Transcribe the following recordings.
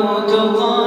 وتضامن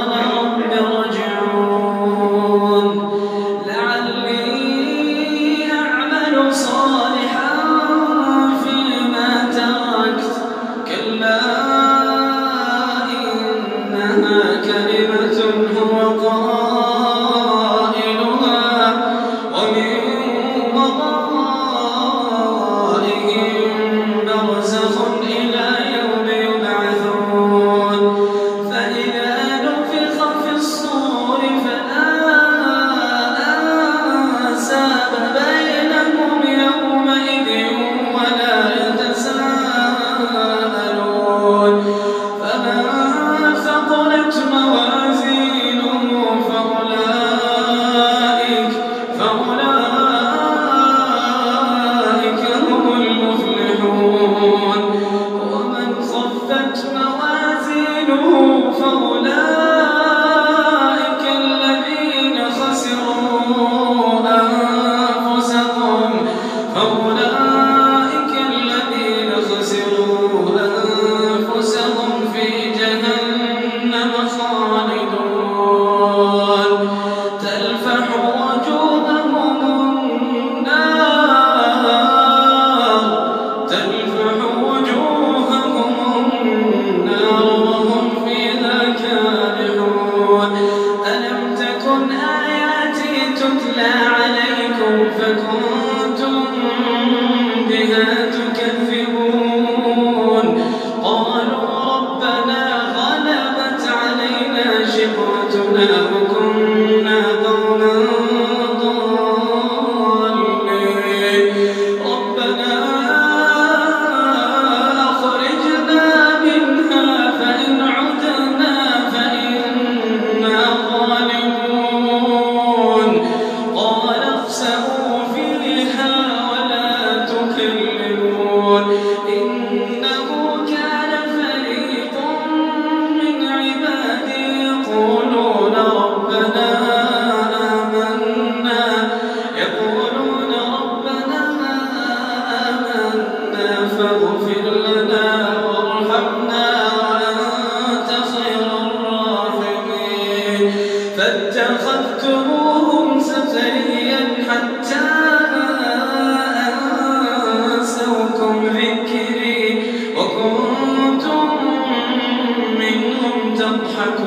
فاهجروهم سفريا حتى أنسوكم ذكري وكنتم منهم تضحكون.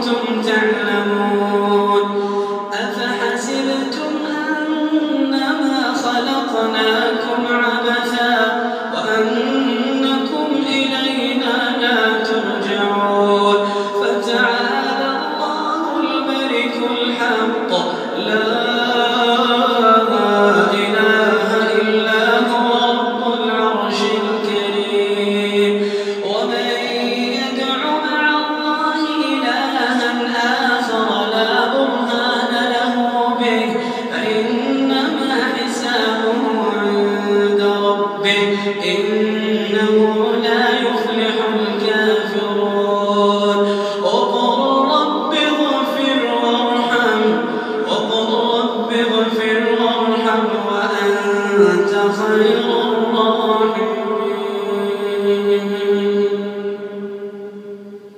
كنتم تعلمون. ربه إنه وقل رب اغفر وأنت خير الراحمين.